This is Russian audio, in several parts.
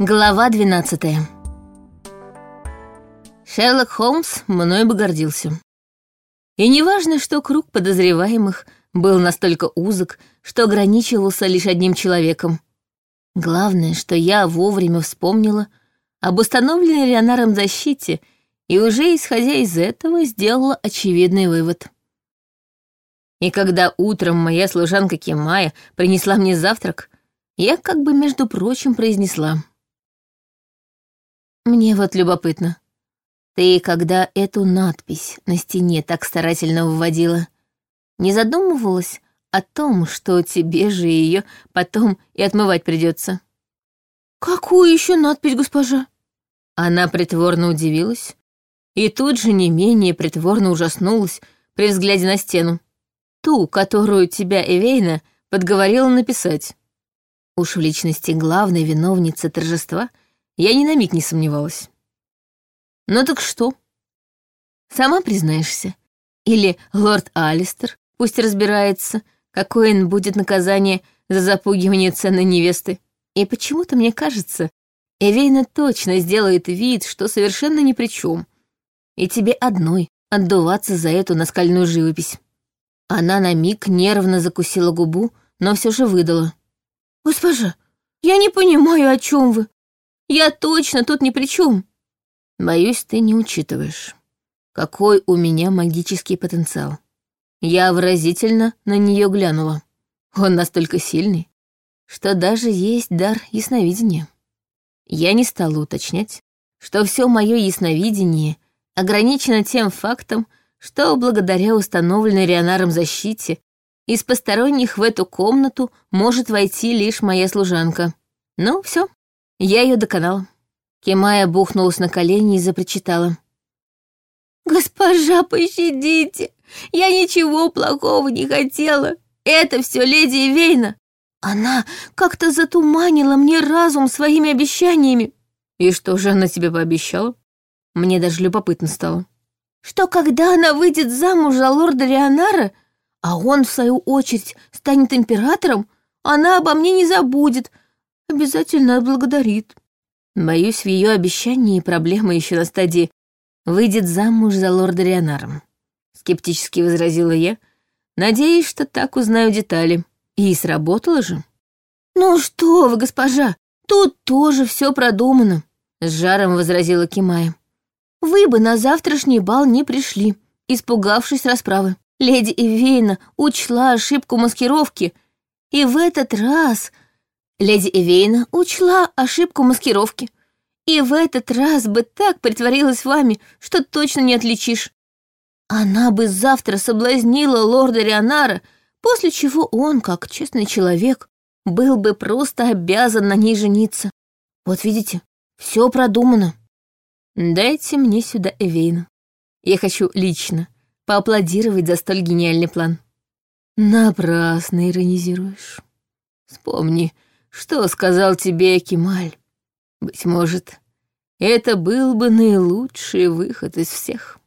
Глава 12 Шерлок Холмс мной бы гордился. И неважно, что круг подозреваемых был настолько узок, что ограничивался лишь одним человеком. Главное, что я вовремя вспомнила об установленной Леонаром защите и уже, исходя из этого, сделала очевидный вывод. И когда утром моя служанка Кемая принесла мне завтрак, я как бы, между прочим, произнесла — мне вот любопытно. Ты, когда эту надпись на стене так старательно выводила, не задумывалась о том, что тебе же ее потом и отмывать придется? Какую еще надпись, госпожа? Она притворно удивилась и тут же не менее притворно ужаснулась при взгляде на стену. Ту, которую тебя Эвейна подговорила написать. Уж в личности главной виновницы торжества — я ни на миг не сомневалась. Ну так что? Сама признаешься? Или лорд Алистер пусть разбирается, какое будет наказание за запугивание ценной невесты. И почему-то мне кажется, Эвейна точно сделает вид, что совершенно ни при чем. И тебе одной отдуваться за эту наскальную живопись. Она на миг нервно закусила губу, но все же выдала. «Госпожа, я не понимаю, о чем вы. Я точно тут ни при чем. Боюсь, ты не учитываешь, какой у меня магический потенциал. Я выразительно на нее глянула. Он настолько сильный, что даже есть дар ясновидения. Я не стала уточнять, что все мое ясновидение ограничено тем фактом, что благодаря установленной Рионаром защите из посторонних в эту комнату может войти лишь моя служанка. Ну, все, я ее доконала. Кемая бухнулась на колени и запричитала. «Госпожа, пощадите! Я ничего плохого не хотела. Это все леди Вейна. Она как-то затуманила мне разум своими обещаниями». «И что же она тебе пообещала?» Мне даже любопытно стало. «Что когда она выйдет замуж за лорда Леонара, а он, в свою очередь, станет императором, она обо мне не забудет, Обязательно отблагодарит. Боюсь, в ее обещании проблема еще на стадии «выйдет замуж за лорда Рионаром», — скептически возразила я, надеясь, что так узнаю детали. И сработало же. «Ну что вы, госпожа, тут тоже все продумано», — с жаром возразила Кимая. «Вы бы на завтрашний бал не пришли, испугавшись расправы. Леди Эвейна учла ошибку маскировки, и в этот раз Леди Эвейна учла ошибку маскировки. И в этот раз бы так притворилась вами, что точно не отличишь. Она бы завтра соблазнила лорда Рионара, после чего он, как честный человек, был бы просто обязан на ней жениться. Вот видите, все продумано. Дайте мне сюда Эвейну. Я хочу лично поаплодировать за столь гениальный план. Напрасно иронизируешь. Вспомни, что сказал тебе Кемаль? Быть может, это был бы наилучший выход из всех.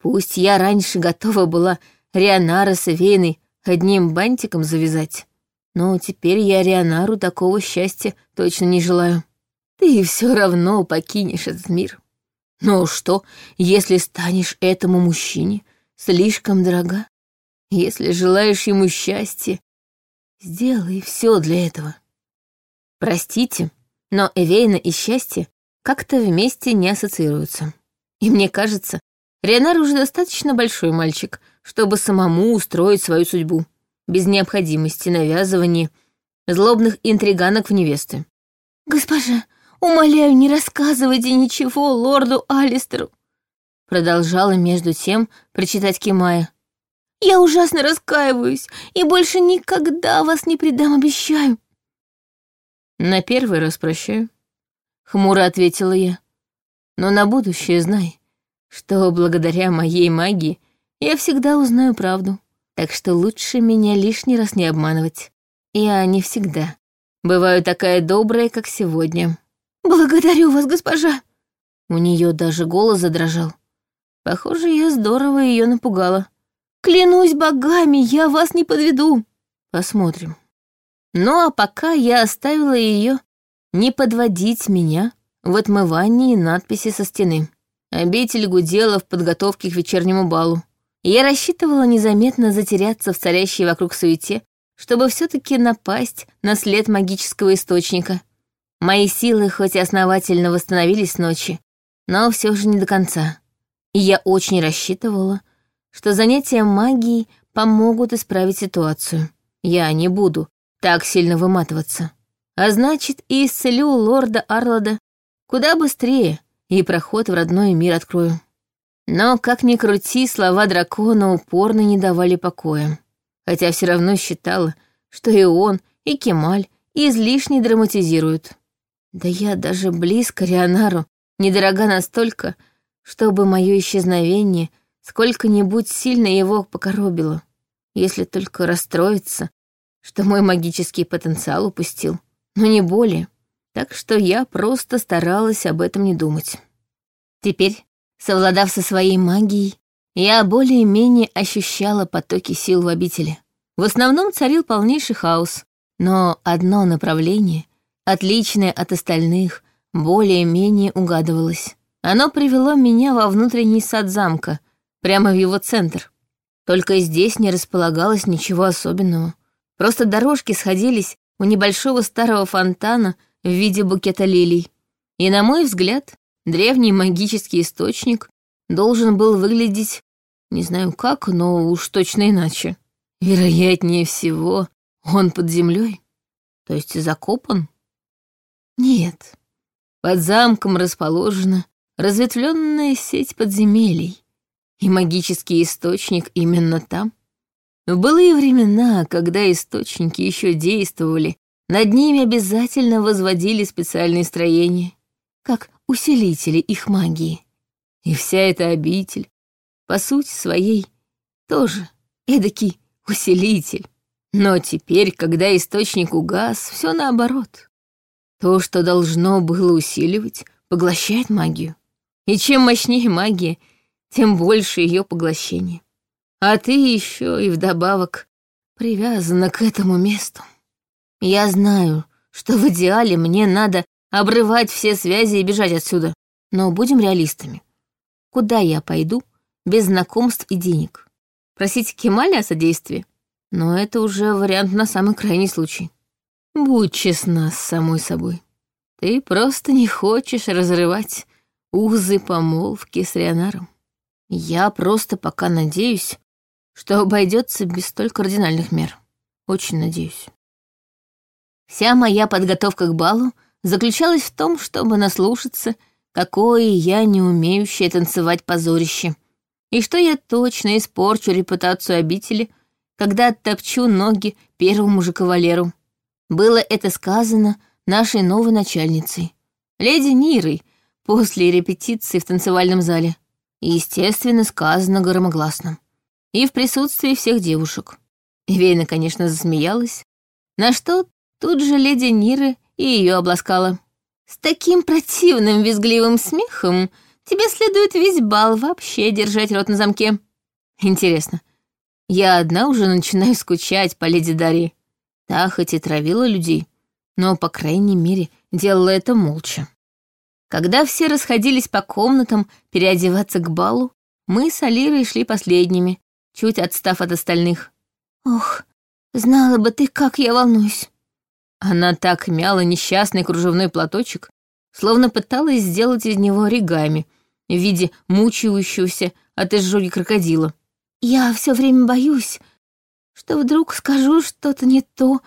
Пусть я раньше готова была Рионара с Эвейной одним бантиком завязать, но теперь я Рионару такого счастья точно не желаю. Ты все равно покинешь этот мир. Ну что, если станешь этому мужчине слишком дорога? Если желаешь ему счастья, сделай все для этого. Простите, но Эвейна и счастье как-то вместе не ассоциируются. И мне кажется, Ренар уже достаточно большой мальчик, чтобы самому устроить свою судьбу, без необходимости навязывания злобных интриганок в невесты. «Госпожа, умоляю, не рассказывайте ничего лорду Алистеру», продолжала между тем прочитать Кимая. «Я ужасно раскаиваюсь и больше никогда вас не предам, обещаю». «На первый раз прощаю», — хмуро ответила я. «Но на будущее знай, что благодаря моей магии я всегда узнаю правду, так что лучше меня лишний раз не обманывать. Я не всегда бываю такая добрая, как сегодня». «Благодарю вас, госпожа!» У нее даже голос задрожал. Похоже, я здорово ее напугала. «Клянусь богами, я вас не подведу!» «Посмотрим». Ну а пока я оставила ее не подводить меня в отмывании надписи со стены. Обитель гудела в подготовке к вечернему балу. Я рассчитывала незаметно затеряться в царящей вокруг суете, чтобы все таки напасть на след магического источника. Мои силы хоть и основательно восстановились ночи, но все же не до конца. И я очень рассчитывала, что занятия магией помогут исправить ситуацию. Я не буду так сильно выматываться. А значит, и исцелю лорда Арлада куда быстрее, и проход в родной мир открою. Но, как ни крути, слова дракона упорно не давали покоя. Хотя все равно считала, что и он, и Кемаль излишне драматизируют. Да я даже близко Рионару недорога настолько, чтобы мое исчезновение сколько-нибудь сильно его покоробило, если только расстроиться, что мой магический потенциал упустил, но не более так что я просто старалась об этом не думать. Теперь, совладав со своей магией, я более-менее ощущала потоки сил в обители. В основном царил полнейший хаос, но одно направление, отличное от остальных, более-менее угадывалось. Оно привело меня во внутренний сад замка, прямо в его центр. Только здесь не располагалось ничего особенного. Просто дорожки сходились у небольшого старого фонтана в виде букета лилий. И, на мой взгляд, древний магический источник должен был выглядеть, не знаю как, но уж точно иначе. Вероятнее всего, он под землей, то есть закопан. Нет, под замком расположена разветвленная сеть подземелий, и магический источник именно там. В былые времена, когда источники еще действовали над ними обязательно возводили специальные строения, как усилители их магии. И вся эта обитель, по сути своей, тоже эдакий усилитель. Но теперь, когда источник угас, все наоборот. То, что должно было усиливать, поглощает магию. И чем мощнее магия, тем больше ее поглощение. А ты еще и вдобавок привязана к этому месту. Я знаю, что в идеале мне надо обрывать все связи и бежать отсюда. Но будем реалистами. Куда я пойду без знакомств и денег? Просить Кемаля о содействии? Но это уже вариант на самый крайний случай. Будь честна с самой собой. Ты просто не хочешь разрывать узы помолвки с Рионаром. Я просто пока надеюсь, что обойдется без столь кардинальных мер. Очень надеюсь. Вся моя подготовка к балу заключалась в том, чтобы наслушаться, какое я не умеющее танцевать позорище, и что я точно испорчу репутацию обители, когда оттопчу ноги первому же кавалеру. Было это сказано нашей новой начальницей, леди Нирой, после репетиции в танцевальном зале. И, естественно, сказано громогласно. И в присутствии всех девушек. Вейна, конечно, засмеялась, на что Тут же леди Нира и ее обласкала. «С таким противным визгливым смехом тебе следует весь бал вообще держать рот на замке. Интересно, я одна уже начинаю скучать по леди Дарьи. Та хоть и травила людей, но, по крайней мере, делала это молча. Когда все расходились по комнатам переодеваться к балу, мы с Алирой шли последними, чуть отстав от остальных. «Ох, знала бы ты, как я волнуюсь!» Она так мяла несчастный кружевной платочек, словно пыталась сделать из него оригами в виде мучающегося от изжоги крокодила. «Я все время боюсь, что вдруг скажу что-то не то,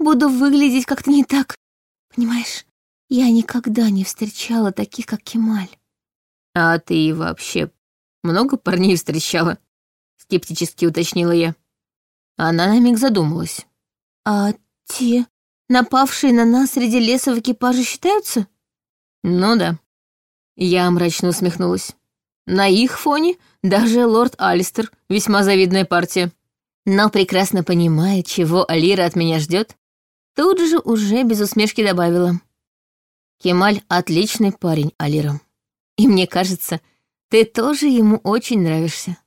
буду выглядеть как-то не так. Понимаешь, я никогда не встречала таких, как Кемаль». «А ты вообще много парней встречала?» — скептически уточнила я. Она на миг задумалась. «А те, Напавшие на нас среди леса в экипаже считаются? Ну да. Я мрачно усмехнулась. На их фоне даже лорд Алистер весьма завидная партия. Но прекрасно понимая, чего Алира от меня ждет, тут же уже без усмешки добавила. Кемаль — отличный парень, Алира. И мне кажется, ты тоже ему очень нравишься.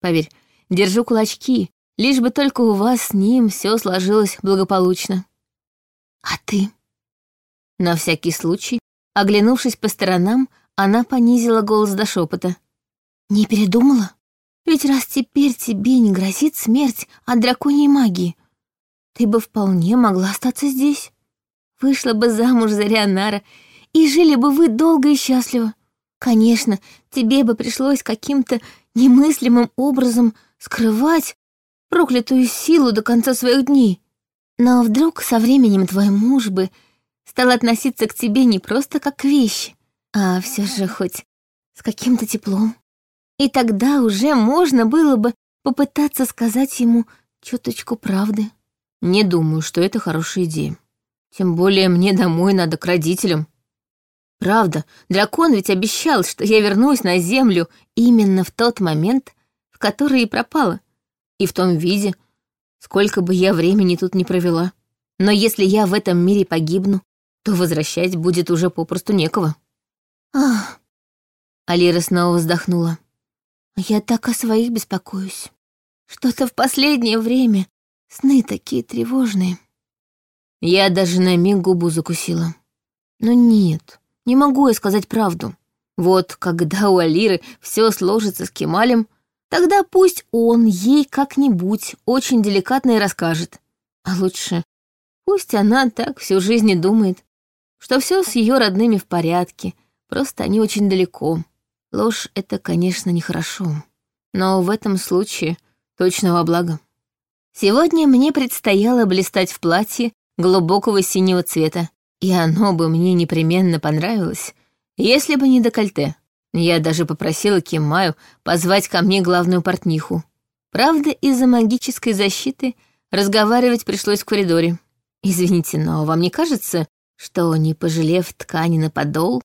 Поверь, держу кулачки, лишь бы только у вас с ним все сложилось благополучно. «А ты?» На всякий случай, оглянувшись по сторонам, она понизила голос до шепота. «Не передумала? Ведь раз теперь тебе не грозит смерть от драконьей магии, ты бы вполне могла остаться здесь. Вышла бы замуж за Рионара, и жили бы вы долго и счастливо. Конечно, тебе бы пришлось каким-то немыслимым образом скрывать проклятую силу до конца своих дней. Но вдруг со временем твой муж бы стал относиться к тебе не просто как к вещи, а все же хоть с каким-то теплом. И тогда уже можно было бы попытаться сказать ему чуточку правды. Не думаю, что это хорошая идея. Тем более мне домой надо к родителям. Правда, дракон ведь обещал, что я вернусь на землю именно в тот момент, в который и пропала. И в том виде, сколько бы я времени тут не провела. Но если я в этом мире погибну, то возвращать будет уже попросту некого. Ах. Алира снова вздохнула. Я так о своих беспокоюсь. Что-то в последнее время сны такие тревожные. Я даже на миг губу закусила. Но нет, не могу я сказать правду. Вот когда у Алиры все сложится с Кемалем, тогда пусть он ей как-нибудь очень деликатно и расскажет. А лучше пусть она так всю жизнь и думает, что все с ее родными в порядке, Просто они очень далеко. Ложь — это, конечно, нехорошо. Но в этом случае точно во благо. Сегодня мне предстояло блистать в платье глубокого синего цвета, и оно бы мне непременно понравилось, если бы не декольте. Я даже попросила Кимаю позвать ко мне главную портниху. Правда, из-за магической защиты разговаривать пришлось в коридоре. Извините, но вам не кажется, что, не пожалев ткани на подол,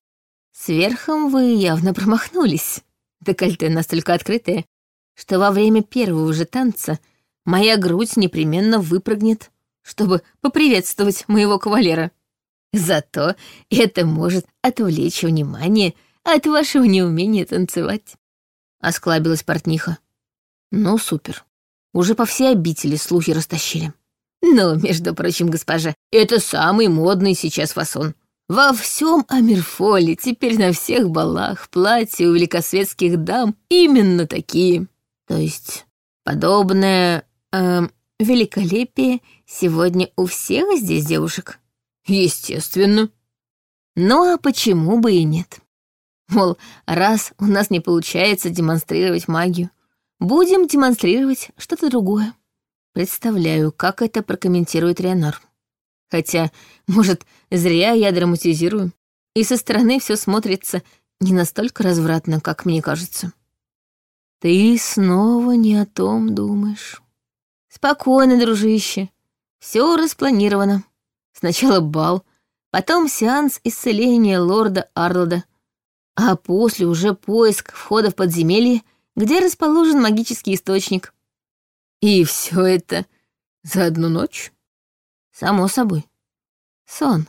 Сверхом вы явно промахнулись. Декольте настолько открытое, что во время первого же танца моя грудь непременно выпрыгнет, чтобы поприветствовать моего кавалера. Зато это может отвлечь внимание от вашего неумения танцевать. Осклабилась портниха. Ну, супер. Уже по всей обители слухи растащили. Но, между прочим, госпожа, это самый модный сейчас фасон. Во всем Амирфоле теперь на всех балах платья у великосветских дам именно такие. То есть подобное э, великолепие сегодня у всех здесь девушек? Естественно. Ну а почему бы и нет? Мол, раз у нас не получается демонстрировать магию, будем демонстрировать что-то другое. Представляю, как это прокомментирует Ренар. Хотя, может, зря я драматизирую, и со стороны все смотрится не настолько развратно, как мне кажется. Ты снова не о том думаешь. Спокойно, дружище. Все распланировано. Сначала бал, потом сеанс исцеления лорда Арлода, а после уже поиск входа в подземелье, где расположен магический источник. И все это за одну ночь? Само собой. Сон.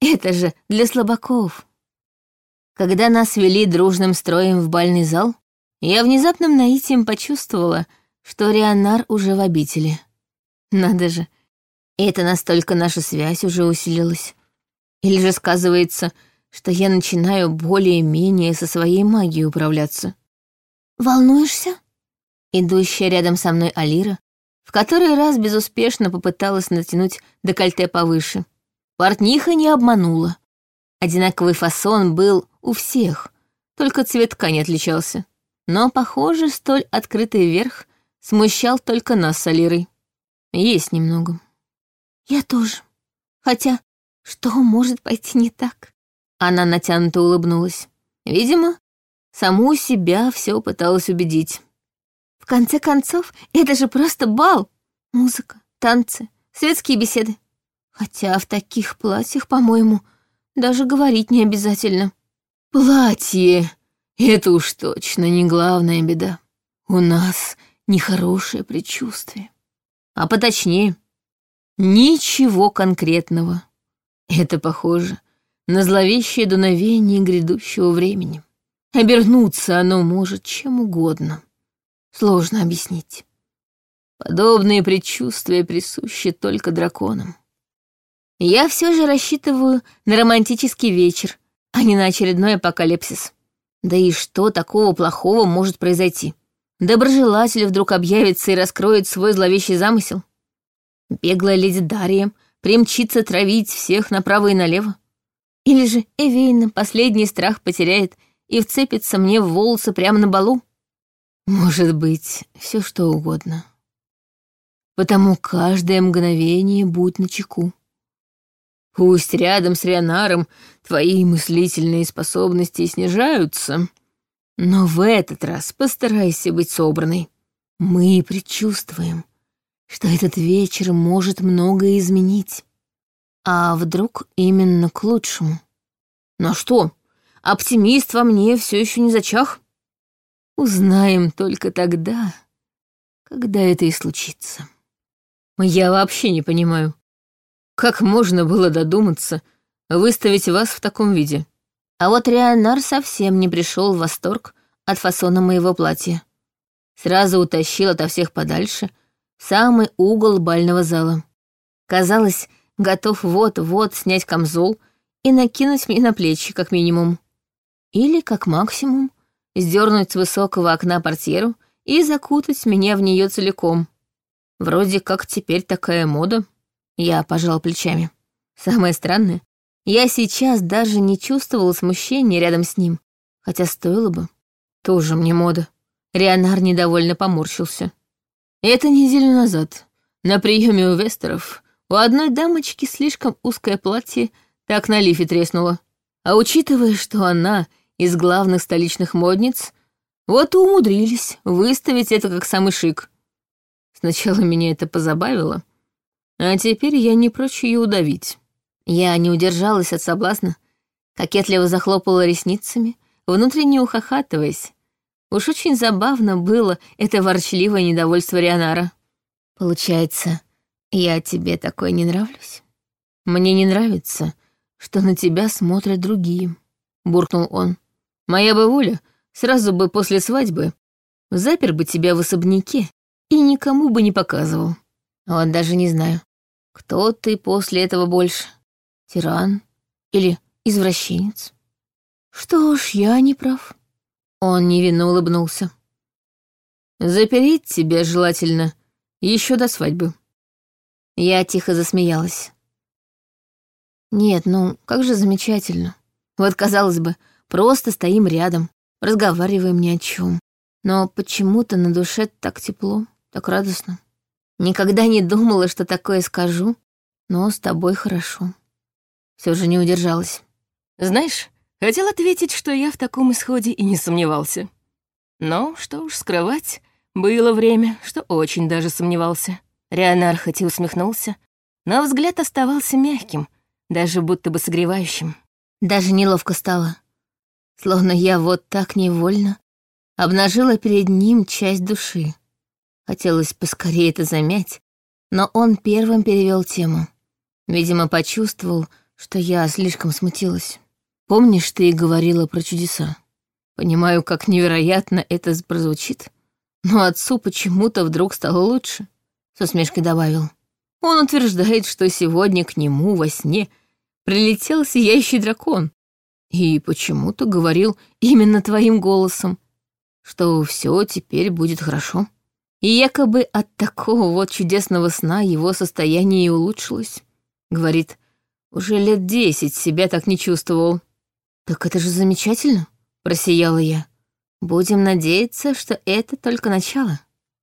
Это же для слабаков. Когда нас вели дружным строем в бальный зал, я внезапным наитием почувствовала, что Рионар уже в обители. Надо же, это настолько наша связь уже усилилась. Или же сказывается, что я начинаю более-менее со своей магией управляться. «Волнуешься?» Идущая рядом со мной Алира в который раз безуспешно попыталась натянуть декольте повыше. Портниха не обманула. Одинаковый фасон был у всех, только цвет ткани отличался. Но, похоже, столь открытый верх смущал только нас с Алирой. Есть немного. Я тоже. Хотя, что может пойти не так? Она натянуто улыбнулась. Видимо, саму себя все пыталась убедить. В конце концов, это же просто бал. Музыка, танцы, светские беседы. Хотя в таких платьях, по-моему, даже говорить не обязательно. Платье — это уж точно не главная беда. У нас нехорошее предчувствие. А поточнее, ничего конкретного. Это похоже на зловещее дуновение грядущего времени. Обернуться оно может чем угодно. Сложно объяснить. Подобные предчувствия присущи только драконам. Я все же рассчитываю на романтический вечер, а не на очередной апокалипсис. Да и что такого плохого может произойти? Доброжелатель вдруг объявится и раскроет свой зловещий замысел. Беглая леди Дарья примчится травить всех направо и налево. Или же Эвейна последний страх потеряет и вцепится мне в волосы прямо на балу. Может быть, все что угодно. Потому каждое мгновение будь начеку. Пусть рядом с Рионаром твои мыслительные способности снижаются, но в этот раз постарайся быть собранной. Мы предчувствуем, что этот вечер может многое изменить. А вдруг именно к лучшему? Но что, оптимист во мне все еще не зачах? Узнаем только тогда, когда это и случится. Я вообще не понимаю, как можно было додуматься выставить вас в таком виде? А вот Рионар совсем не пришел в восторг от фасона моего платья. Сразу утащил ото всех подальше в самый угол бального зала. Казалось, готов вот-вот снять камзол и накинуть мне на плечи, как минимум. Или, как максимум, сдернуть с высокого окна портьеру и закутать меня в нее целиком. Вроде как теперь такая мода. Я пожал плечами. Самое странное, я сейчас даже не чувствовала смущения рядом с ним, хотя стоило бы. Тоже мне мода. Рионар недовольно поморщился. Это неделю назад. На приеме у Вестеров у одной дамочки слишком узкое платье так на лифе треснуло. А учитывая, что она из главных столичных модниц, вот и умудрились выставить это как самый шик. Сначала меня это позабавило, а теперь я не прочь ее удавить. Я не удержалась от соблазна, кокетливо захлопала ресницами, внутренне ухахатываясь. Уж очень забавно было это ворчливое недовольство Рионара. Получается, я тебе такой не нравлюсь? Мне не нравится, что на тебя смотрят другие, буркнул он. Моя бы воля сразу бы после свадьбы запер бы тебя в особняке и никому бы не показывал. Вот даже не знаю, кто ты после этого больше? Тиран или извращенец? Что ж, я не прав. Он невинно улыбнулся. Запереть тебя желательно еще до свадьбы. Я тихо засмеялась. Нет, ну, как же замечательно. Вот, казалось бы, просто стоим рядом, разговариваем ни о чем. Но почему-то на душе так тепло, так радостно. Никогда не думала, что такое скажу, но с тобой хорошо. Все же не удержалась. Знаешь, хотел ответить, что я в таком исходе и не сомневался. Но, что уж скрывать, было время, что очень даже сомневался. Рионар хоть и усмехнулся, но взгляд оставался мягким, даже будто бы согревающим. Даже неловко стало. Словно я вот так невольно обнажила перед ним часть души. Хотелось поскорее это замять, но он первым перевел тему. Видимо, почувствовал, что я слишком смутилась. Помнишь, ты и говорила про чудеса? Понимаю, как невероятно это прозвучит, но отцу почему-то вдруг стало лучше, — со смешкой добавил. Он утверждает, что сегодня к нему во сне прилетел сияющий дракон и почему-то говорил именно твоим голосом, что все теперь будет хорошо. И якобы от такого вот чудесного сна его состояние и улучшилось. Говорит, уже лет десять себя так не чувствовал. «Так это же замечательно», — просияла я. «Будем надеяться, что это только начало».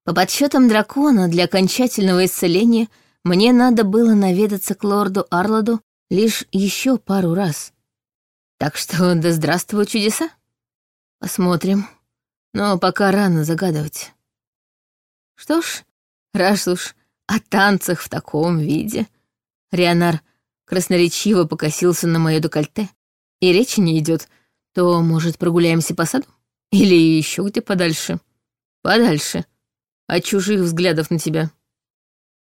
По подсчетам дракона, для окончательного исцеления мне надо было наведаться к лорду Арладу лишь еще пару раз. Так что да здравствуют чудеса. Посмотрим. Но пока рано загадывать. Что ж, раз уж о танцах в таком виде, Рионар красноречиво покосился на мое декольте, и речи не идет, то, может, прогуляемся по саду? Или еще где подальше? Подальше. От чужих взглядов на тебя.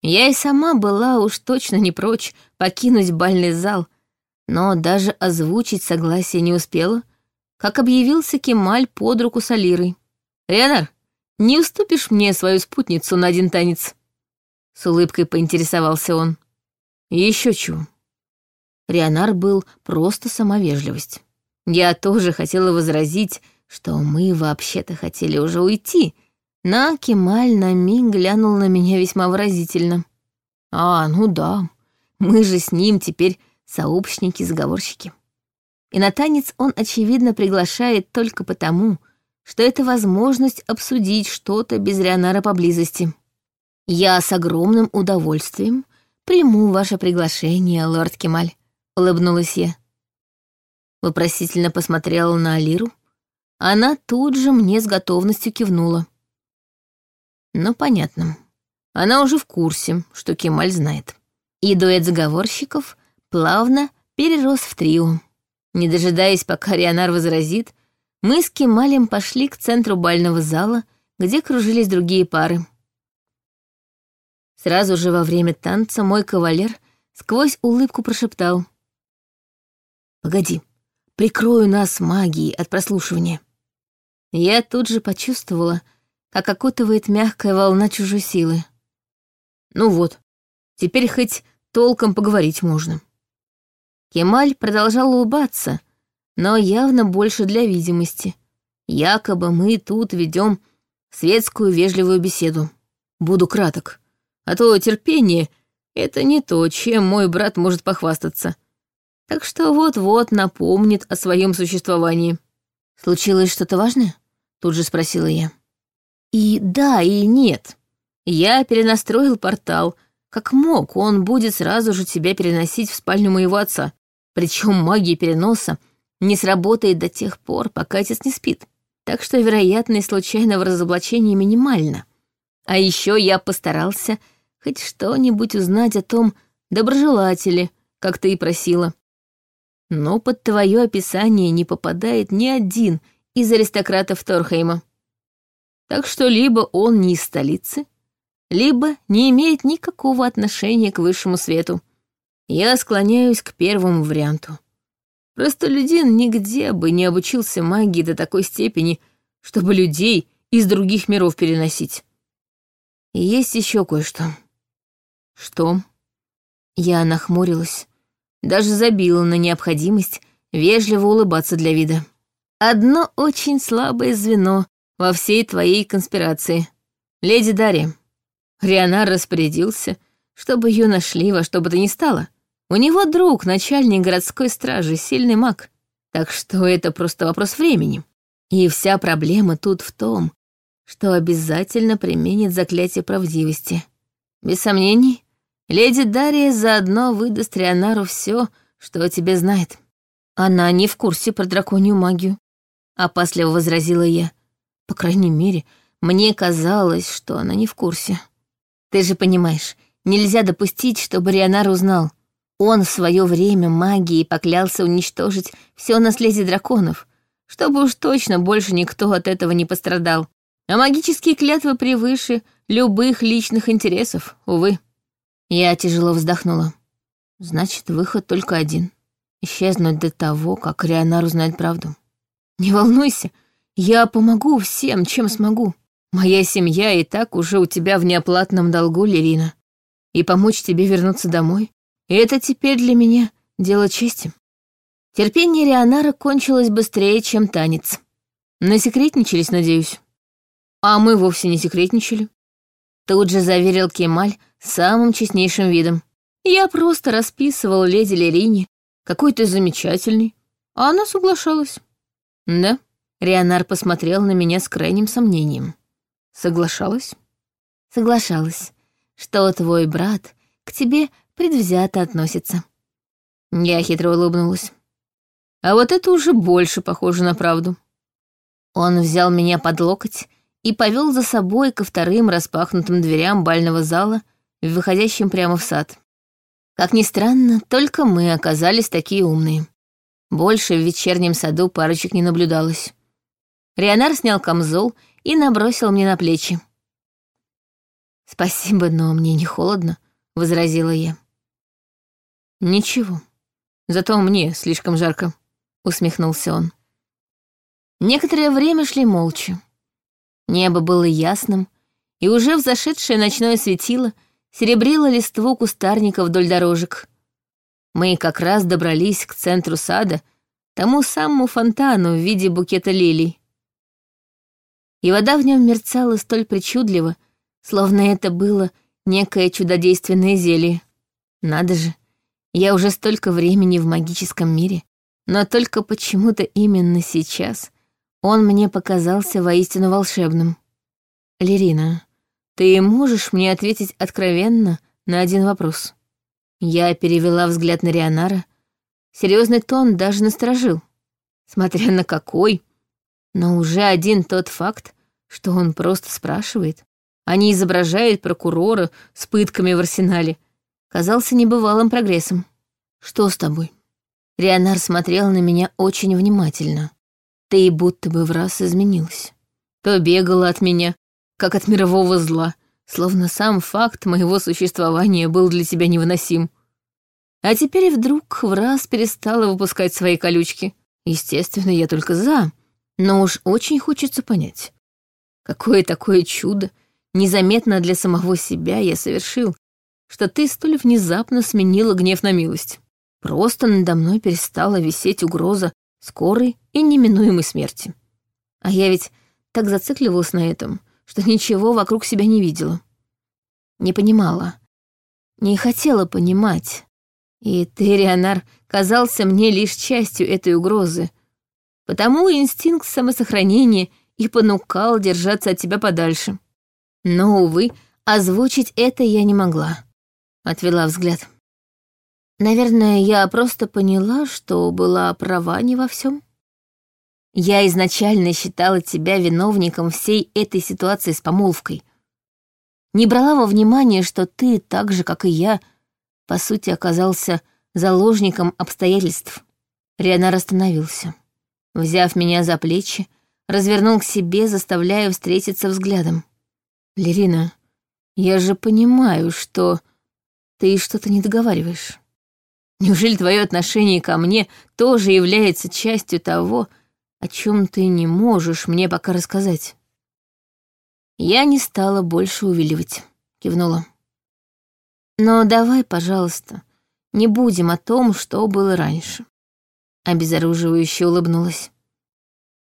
Я и сама была уж точно не прочь покинуть бальный зал, но даже озвучить согласие не успела, как объявился Кемаль под руку с Алирой. «Ренар, не уступишь мне свою спутницу на один танец?» С улыбкой поинтересовался он. «Еще чего. Рионар был просто сама вежливость. Я тоже хотела возразить, что мы вообще-то хотели уже уйти, но Кемаль на миг глянул на меня весьма выразительно. «А, ну да, мы же с ним теперь сообщники-заговорщики». И на танец он, очевидно, приглашает только потому, что это возможность обсудить что-то без Рионара поблизости. Я с огромным удовольствием приму ваше приглашение, лорд Кемаль, улыбнулась я. Вопросительно посмотрела на Алиру. Она тут же мне с готовностью кивнула. Ну, понятно. Она уже в курсе, что Кемаль знает. И дуэт заговорщиков плавно перерос в трио. Не дожидаясь, пока Рионар возразит, мы с Кемалем пошли к центру бального зала, где кружились другие пары. Сразу же во время танца мой кавалер сквозь улыбку прошептал. «Погоди, прикрою нас магией от прослушивания». Я тут же почувствовала, как окутывает мягкая волна чужой силы. Ну вот, теперь хоть толком поговорить можно. Кемаль продолжал улыбаться, но явно больше для видимости. Якобы мы тут ведем светскую вежливую беседу. Буду краток, а то терпение — это не то, чем мой брат может похвастаться. Так что вот-вот напомнит о своем существовании. «Случилось что-то важное?» — тут же спросила я. «И да, и нет. Я перенастроил портал. Как мог, он будет сразу же тебя переносить в спальню моего отца. Причем магия переноса — не сработает до тех пор, пока отец не спит. Так что вероятность случайного разоблачения минимальна. А еще я постарался хоть что-нибудь узнать о том доброжелателе, как ты и просила. Но под твое описание не попадает ни один из аристократов Торхейма. Так что либо он не из столицы, либо не имеет никакого отношения к высшему свету. Я склоняюсь к первому варианту. Простолюдин нигде бы не обучился магии до такой степени, чтобы людей из других миров переносить. И есть еще кое-что. Что? Я нахмурилась, даже забила на необходимость вежливо улыбаться для вида. Одно очень слабое звено во всей твоей конспирации. Леди Дарья. Рионар распорядился, чтобы ее нашли во что бы то ни стало. У него друг, начальник городской стражи, сильный маг. Так что это просто вопрос времени. И вся проблема тут в том, что обязательно применит заклятие правдивости. Без сомнений, леди Дарья заодно выдаст Рионару все, что о тебе знает. Она не в курсе про драконью магию, опасливо возразила я. По крайней мере, мне казалось, что она не в курсе. Ты же понимаешь, нельзя допустить, чтобы Рионар узнал. Он в свое время магией поклялся уничтожить все наследие драконов, чтобы уж точно больше никто от этого не пострадал. А магические клятвы превыше любых личных интересов, увы. Я тяжело вздохнула. Значит, выход только один. Исчезнуть до того, как Рионар узнает правду. Не волнуйся, я помогу всем, чем смогу. Моя семья и так уже у тебя в неоплатном долгу, Лерина. И помочь тебе вернуться домой это теперь для меня дело чести. Терпение Рионара кончилось быстрее, чем танец. Насекретничались, надеюсь. А мы вовсе не секретничали. Тут же заверил Кемаль самым честнейшим видом. Я просто расписывал леди Лерине, какой ты замечательный, а она соглашалась. Да, Рионар посмотрел на меня с крайним сомнением. Соглашалась? Соглашалась, что твой брат к тебе предвзято относится. Я хитро улыбнулась. А вот это уже больше похоже на правду. Он взял меня под локоть и повел за собой ко вторым распахнутым дверям бального зала, выходящим прямо в сад. Как ни странно, только мы оказались такие умные. Больше в вечернем саду парочек не наблюдалось. Рионар снял камзол и набросил мне на плечи. «Спасибо, но мне не холодно», — возразила я. «Ничего. Зато мне слишком жарко», — усмехнулся он. Некоторое время шли молча. Небо было ясным, и уже взошедшее ночное светило серебрило листву кустарника вдоль дорожек. Мы как раз добрались к центру сада, тому самому фонтану в виде букета лилий. И вода в нем мерцала столь причудливо, словно это было некое чудодейственное зелье. Надо же, я уже столько времени в магическом мире, но только почему-то именно сейчас он мне показался воистину волшебным. Лерина, ты можешь мне ответить откровенно на один вопрос? Я перевела взгляд на Рионара. Серьезный тон даже насторожил. Смотря на какой. Но уже один тот факт, что он просто спрашивает, а не изображает прокурора с пытками в арсенале, казался небывалым прогрессом. «Что с тобой?» Рионар смотрел на меня очень внимательно. Ты будто бы в раз изменилась. То бегала от меня, как от мирового зла, словно сам факт моего существования был для тебя невыносим. А теперь вдруг в раз перестала выпускать свои колючки. Естественно, я только за, но уж очень хочется понять, какое такое чудо незаметно для самого себя я совершил, что ты столь внезапно сменила гнев на милость. Просто надо мной перестала висеть угроза скорой и неминуемой смерти. А я ведь так зацикливалась на этом, что ничего вокруг себя не видела. Не понимала. Не хотела понимать. И ты, Рионар, казался мне лишь частью этой угрозы. Потому инстинкт самосохранения и понукал держаться от тебя подальше. Но, увы, озвучить это я не могла. Отвела взгляд. Наверное, я просто поняла, что была права не во всем. Я изначально считала тебя виновником всей этой ситуации с помолвкой. Не брала во внимание, что ты, так же, как и я, по сути, оказался заложником обстоятельств. Рианар остановился. Взяв меня за плечи, развернул к себе, заставляя встретиться взглядом. «Лерина, я же понимаю, что ты что-то не договариваешь. Неужели твое отношение ко мне тоже является частью того, о чем ты не можешь мне пока рассказать. Я не стала больше увиливать, кивнула. Но давай, пожалуйста, не будем о том, что было раньше. Обезоруживающе улыбнулась.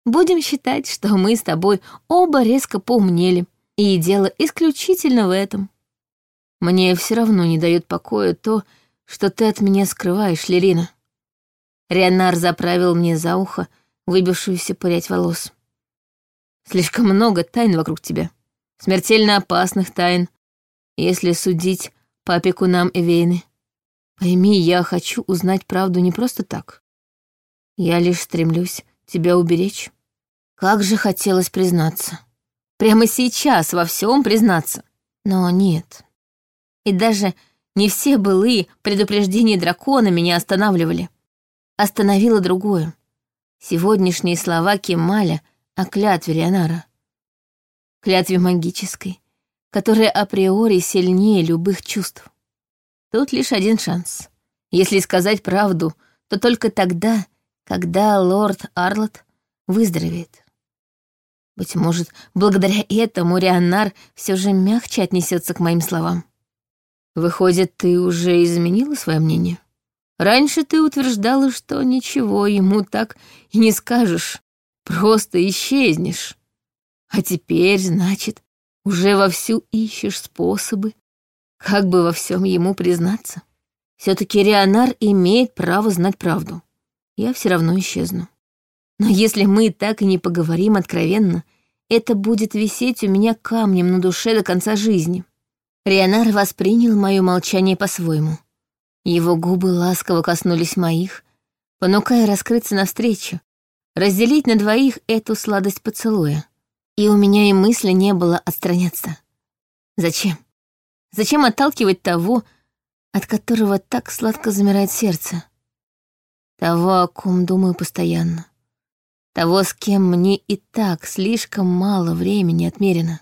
Будем считать, что мы с тобой оба резко поумнели, и дело исключительно в этом. Мне все равно не дает покоя то, что ты от меня скрываешь, Лерина. Ренар заправил мне за ухо выбившуюся прядь волос. Слишком много тайн вокруг тебя. Смертельно опасных тайн, если судить по опекунам Эвейны. Пойми, я хочу узнать правду не просто так. Я лишь стремлюсь тебя уберечь. Как же хотелось признаться. Прямо сейчас во всем признаться. Но нет. И даже не все былые предупреждения дракона меня останавливали. Остановило другое. Сегодняшние слова Кемаля о клятве Рионара. Клятве магической, которая априори сильнее любых чувств. Тут лишь один шанс. Если сказать правду, то только тогда, когда лорд Арлот выздоровеет. Быть может, благодаря этому Рионар все же мягче отнесется к моим словам. Выходит, ты уже изменила свое мнение? Раньше ты утверждала, что ничего ему так и не скажешь, просто исчезнешь. А теперь, значит, уже вовсю ищешь способы, как бы во всем ему признаться. Все-таки Рионар имеет право знать правду. Я все равно исчезну. Но если мы так и не поговорим откровенно, это будет висеть у меня камнем на душе до конца жизни. Рионар воспринял мое молчание по-своему. Его губы ласково коснулись моих, понукая раскрыться навстречу, разделить на двоих эту сладость поцелуя. И у меня и мысли не было отстраняться. Зачем? Зачем отталкивать того, от которого так сладко замирает сердце? Того, о ком думаю постоянно. Того, с кем мне и так слишком мало времени отмерено.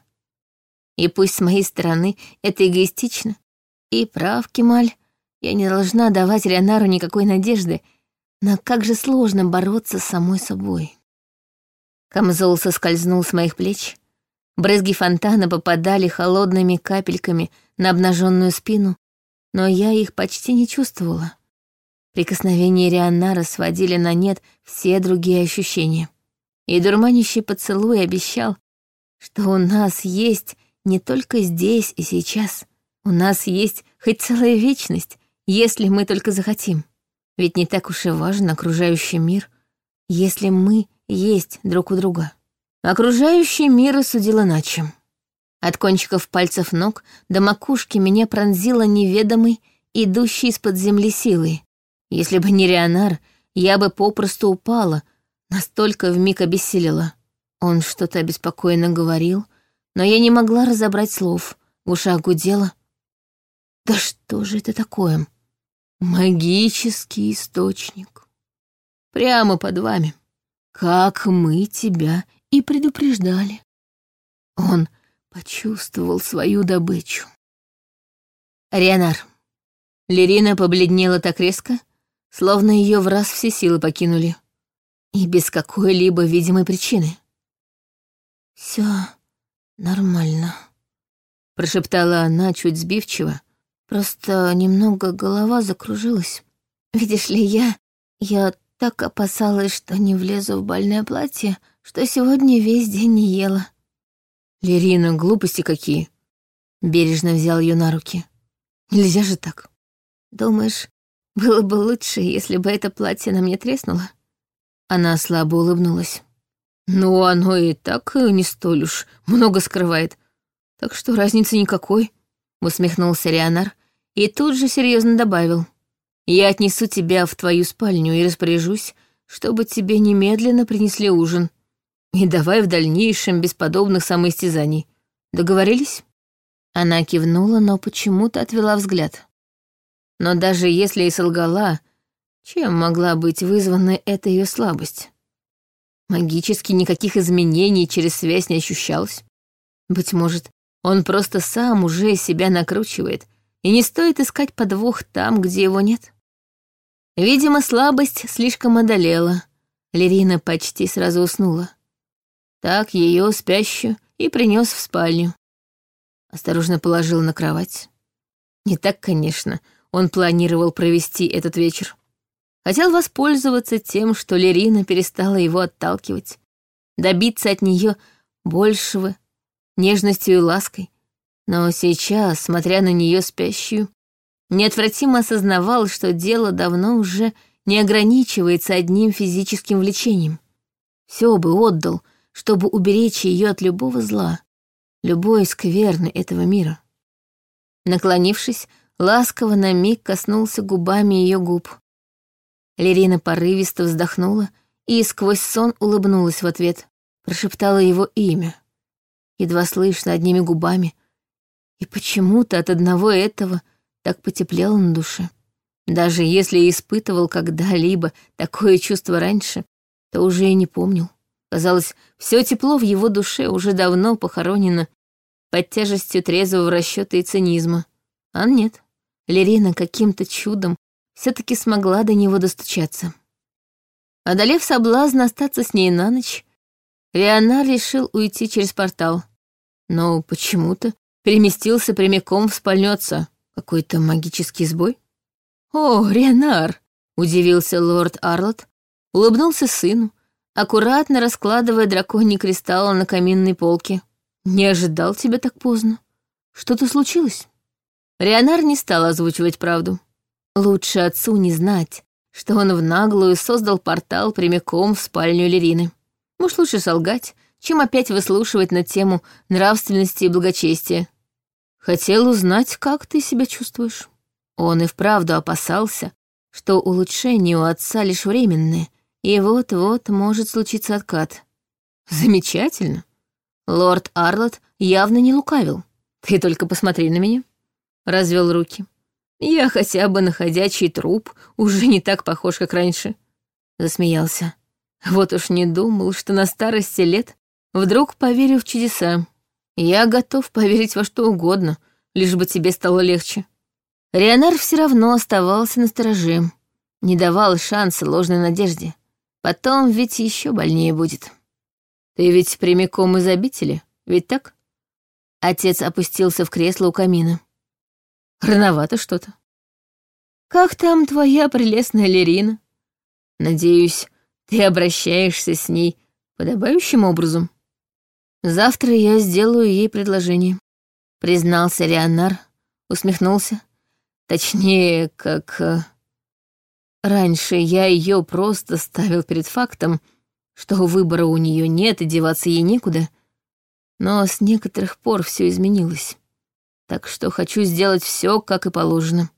И пусть с моей стороны это эгоистично, и прав Кемаль, я не должна давать Леонару никакой надежды, но как же сложно бороться с самой собой. Камзол соскользнул с моих плеч, брызги фонтана попадали холодными капельками на обнаженную спину, но я их почти не чувствовала. Прикосновения Рианнара сводили на нет все другие ощущения. И дурманящий поцелуй обещал, что у нас есть не только здесь и сейчас. У нас есть хоть целая вечность, если мы только захотим. Ведь не так уж и важен окружающий мир, если мы есть друг у друга. Окружающий мир осудил иначе. От кончиков пальцев ног до макушки меня пронзила неведомой, идущей из-под земли силой. Если бы не Рионар, я бы попросту упала, настолько вмиг обессилила. Он что-то обеспокоенно говорил, но я не могла разобрать слов, в ушах гудела. Да что же это такое? Магический источник. Прямо под вами. Как мы тебя и предупреждали. Он почувствовал свою добычу. Ренар. Лерина побледнела так резко, словно ее в раз все силы покинули. И без какой-либо видимой причины. Все нормально», — прошептала она чуть сбивчиво. «Просто немного голова закружилась. Видишь ли, я... я так опасалась, что не влезу в бальное платье, что сегодня весь день не ела». «Лерина, глупости какие!» Бережно взял ее на руки. «Нельзя же так». «Думаешь, было бы лучше, если бы это платье на мне треснуло?» Она слабо улыбнулась. Ну, оно и так не столь уж много скрывает. Так что разницы никакой, усмехнулся Рионар и тут же серьезно добавил. Я отнесу тебя в твою спальню и распоряжусь, чтобы тебе немедленно принесли ужин. И давай в дальнейшем без подобных самоистязаний. Договорились? Она кивнула, но почему-то отвела взгляд. Но даже если и солгала, чем могла быть вызвана эта ее слабость? Магически никаких изменений через связь не ощущалось. Быть может, он просто сам уже себя накручивает, и не стоит искать подвох там, где его нет. Видимо, слабость слишком одолела. Лерина почти сразу уснула. Так ее спящую и принес в спальню. Осторожно положил на кровать. Не так, конечно, он планировал провести этот вечер. Хотел воспользоваться тем, что Лерина перестала его отталкивать, добиться от нее большего, нежностью и лаской. Но сейчас, смотря на нее спящую, неотвратимо осознавал, что дело давно уже не ограничивается одним физическим влечением. Все бы отдал, чтобы уберечь ее от любого зла, любой скверны этого мира. Наклонившись, ласково на миг коснулся губами ее губ. Лерина порывисто вздохнула и сквозь сон улыбнулась в ответ, прошептала его имя. Едва слышно одними губами. И почему-то от одного этого так потеплело на душе. Даже если и испытывал когда-либо такое чувство раньше, то уже и не помнил. Казалось, все тепло в его душе уже давно похоронено под тяжестью трезвого расчета и цинизма. А нет, Лерина каким-то чудом все-таки смогла до него достучаться. Одолев соблазн остаться с ней на ночь, Рионар решил уйти через портал, но почему-то переместился прямиком в спальню отца. Какой-то магический сбой? «О, Рионар!» — удивился лорд Арлот, улыбнулся сыну, аккуратно раскладывая драконий кристалл на каминной полке. «Не ожидал тебя так поздно. Что-то случилось?» Рионар не стал озвучивать правду. Лучше отцу не знать, что он в наглую создал портал прямиком в спальню Лерины. Уж лучше солгать, чем опять выслушивать на тему нравственности и благочестия. Хотел узнать, как ты себя чувствуешь. Он и вправду опасался, что улучшение у отца лишь временное, и вот-вот может случиться откат. Замечательно. Лорд Арлот явно не лукавил. Ты только посмотри на меня. Развел руки. Я хотя бы на ходячий труп уже не так похож, как раньше. Засмеялся. Вот уж не думал, что на старости лет вдруг поверю в чудеса. Я готов поверить во что угодно, лишь бы тебе стало легче. Рионар все равно оставался на стороже, не давал шанса ложной надежде. Потом ведь еще больнее будет. Ты ведь прямиком из обители, ведь так? Отец опустился в кресло у камина. Рановато что-то. Как там твоя прелестная Лерина? Надеюсь, ты обращаешься с ней подобающим образом. Завтра я сделаю ей предложение. Признался Рианар, усмехнулся. Точнее, как... Э, раньше я ее просто ставил перед фактом, что выбора у нее нет и деваться ей некуда, но с некоторых пор все изменилось. Так что хочу сделать все, как и положено.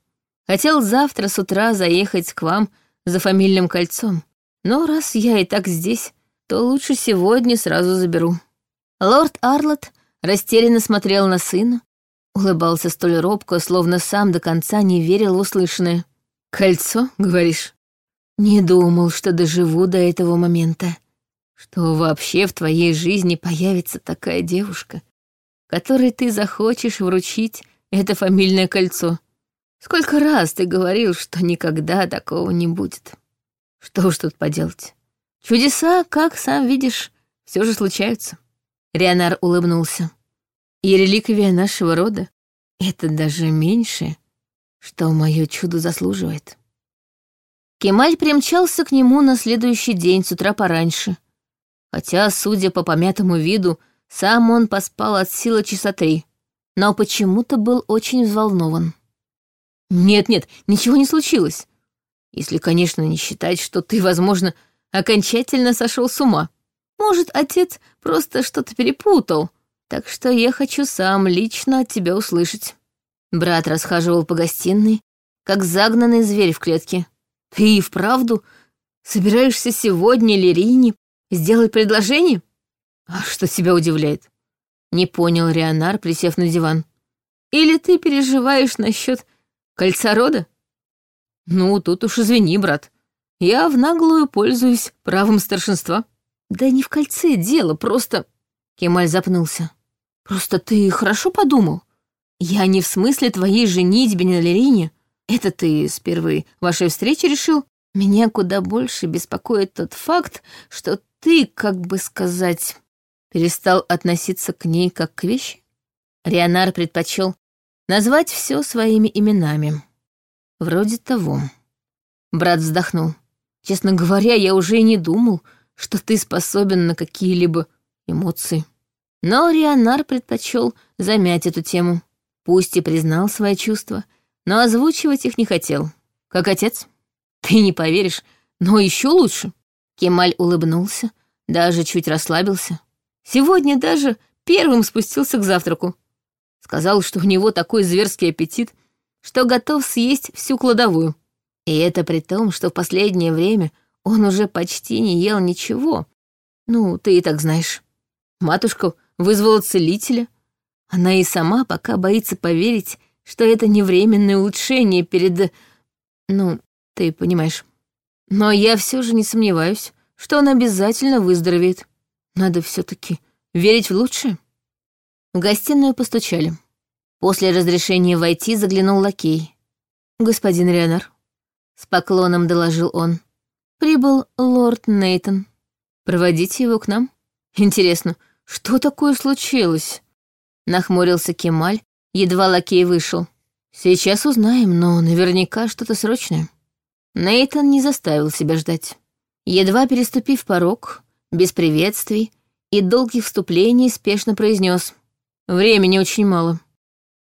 Хотел завтра с утра заехать к вам за фамильным кольцом, но раз я и так здесь, то лучше сегодня сразу заберу». Лорд Арлот растерянно смотрел на сына, улыбался столь робко, словно сам до конца не верил в услышанное. «Кольцо, говоришь?» «Не думал, что доживу до этого момента. Что вообще в твоей жизни появится такая девушка, которой ты захочешь вручить это фамильное кольцо. Сколько раз ты говорил, что никогда такого не будет. Что уж тут поделать. Чудеса, как сам видишь, все же случаются. Рионар улыбнулся. И реликвия нашего рода — это даже меньше, что мое чудо заслуживает. Кемаль примчался к нему на следующий день с утра пораньше. Хотя, судя по помятому виду, сам он поспал от силы часа три, но почему-то был очень взволнован. «Нет-нет, ничего не случилось. Если, конечно, не считать, что ты, возможно, окончательно сошел с ума. Может, отец просто что-то перепутал, так что я хочу сам лично от тебя услышать». Брат расхаживал по гостиной, как загнанный зверь в клетке. «Ты и вправду собираешься сегодня Лерине сделать предложение?» «А что тебя удивляет?» Не понял Рионар, присев на диван. «Или ты переживаешь насчет кольца рода?» «Ну, тут уж извини, брат. Я в наглую пользуюсь правом старшинства». «Да не в кольце дело, просто...» Кемаль запнулся. «Просто ты хорошо подумал? Я не в смысле твоей женитьбе на Лерине. Это ты с первой вашей встречи решил? Меня куда больше беспокоит тот факт, что ты, как бы сказать, перестал относиться к ней как к вещи? Рионар предпочел назвать все своими именами. Вроде того. Брат вздохнул. Честно говоря, я уже и не думал, что ты способен на какие-либо эмоции. Но Рионар предпочел замять эту тему. Пусть и признал свои чувства, но озвучивать их не хотел. Как отец? Ты не поверишь, но еще лучше. Кемаль улыбнулся, даже чуть расслабился. Сегодня даже первым спустился к завтраку. Сказал, что у него такой зверский аппетит, что готов съесть всю кладовую. И это при том, что в последнее время он уже почти не ел ничего. Ну, ты и так знаешь. Матушка вызвала целителя. Она и сама пока боится поверить, что это не временное улучшение перед... Ну, ты понимаешь. Но я все же не сомневаюсь, что он обязательно выздоровеет. Надо все таки верить в лучшее. В гостиную постучали. После разрешения войти заглянул лакей. «Господин Ренар», — с поклоном доложил он, — «прибыл лорд Нейтон. Проводите его к нам. Интересно, что такое случилось?» Нахмурился Кемаль, едва лакей вышел. «Сейчас узнаем, но наверняка что-то срочное». Нейтон не заставил себя ждать. Едва переступив порог, без приветствий и долгих вступлений, спешно произнес: «Времени очень мало».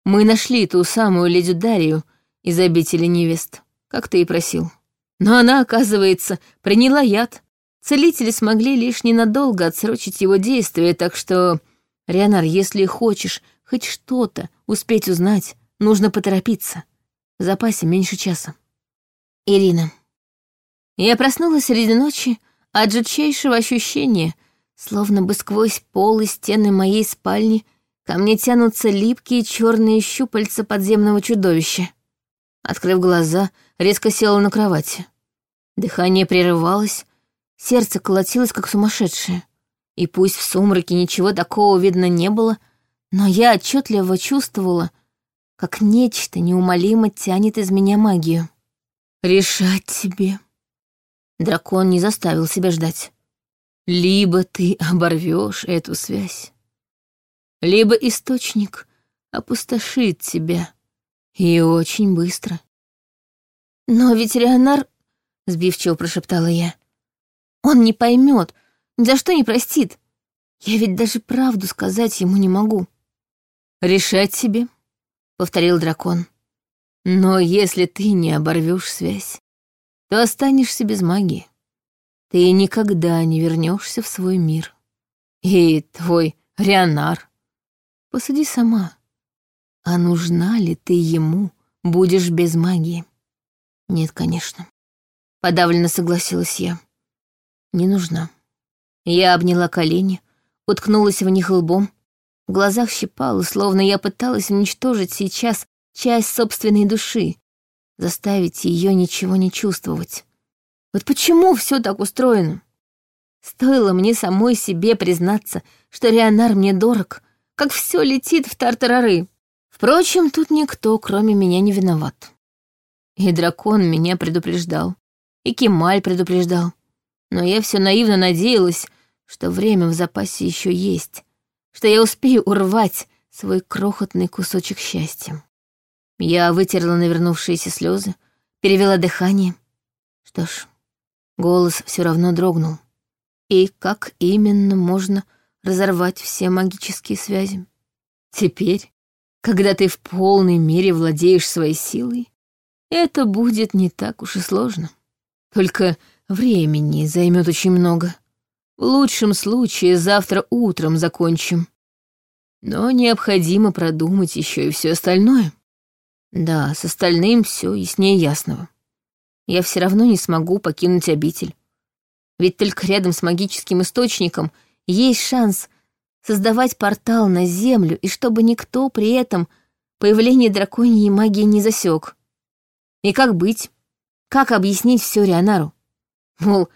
Мы нашли ту самую леди Дарью из обители невест, как ты и просил. Но она, оказывается, приняла яд. Целители смогли лишь ненадолго отсрочить его действие, так что, Рионар, если хочешь хоть что-то успеть узнать, нужно поторопиться. В запасе меньше часа. Ирина. Я проснулась среди ночи от жутчайшего ощущения, словно бы сквозь пол и стены моей спальни — Ко мне тянутся липкие черные щупальца подземного чудовища. Открыв глаза, резко села на кровати. Дыхание прерывалось, сердце колотилось, как сумасшедшее. И пусть в сумраке ничего такого видно не было, но я отчетливо чувствовала, как нечто неумолимо тянет из меня магию. «Решать тебе». Дракон не заставил себя ждать. «Либо ты оборвешь эту связь, либо источник опустошит тебя, и очень быстро. «Но ведь Рионар...» — сбивчиво прошептала я. «Он не поймет, за что не простит. Я ведь даже правду сказать ему не могу». «Решать себе», — повторил дракон. «Но если ты не оборвешь связь, то останешься без магии. Ты никогда не вернешься в свой мир. И твой Рионар. Посуди сама. А нужна ли ты ему, будешь без магии? Нет, конечно. Подавленно согласилась я. Не нужна. Я обняла колени, уткнулась в них лбом. В глазах щипало, словно я пыталась уничтожить сейчас часть собственной души, заставить ее ничего не чувствовать. Вот почему все так устроено? Стоило мне самой себе признаться, что Рионар мне дорог, как все летит в тартарары. Впрочем, тут никто, кроме меня, не виноват. И дракон меня предупреждал, и Кемаль предупреждал. Но я все наивно надеялась, что время в запасе еще есть, что я успею урвать свой крохотный кусочек счастья. Я вытерла навернувшиеся слезы, перевела дыхание. Что ж, голос все равно дрогнул. И как именно можно разорвать все магические связи? Теперь, когда ты в полной мере владеешь своей силой, это будет не так уж и сложно. Только времени займет очень много. В лучшем случае завтра утром закончим. Но необходимо продумать еще и все остальное. Да, с остальным все яснее ясного. Я все равно не смогу покинуть обитель. Ведь только рядом с магическим источником есть шанс создавать портал на Землю, и чтобы никто при этом появление драконьей магии не засек. И как быть? Как объяснить все Рионару? Мол,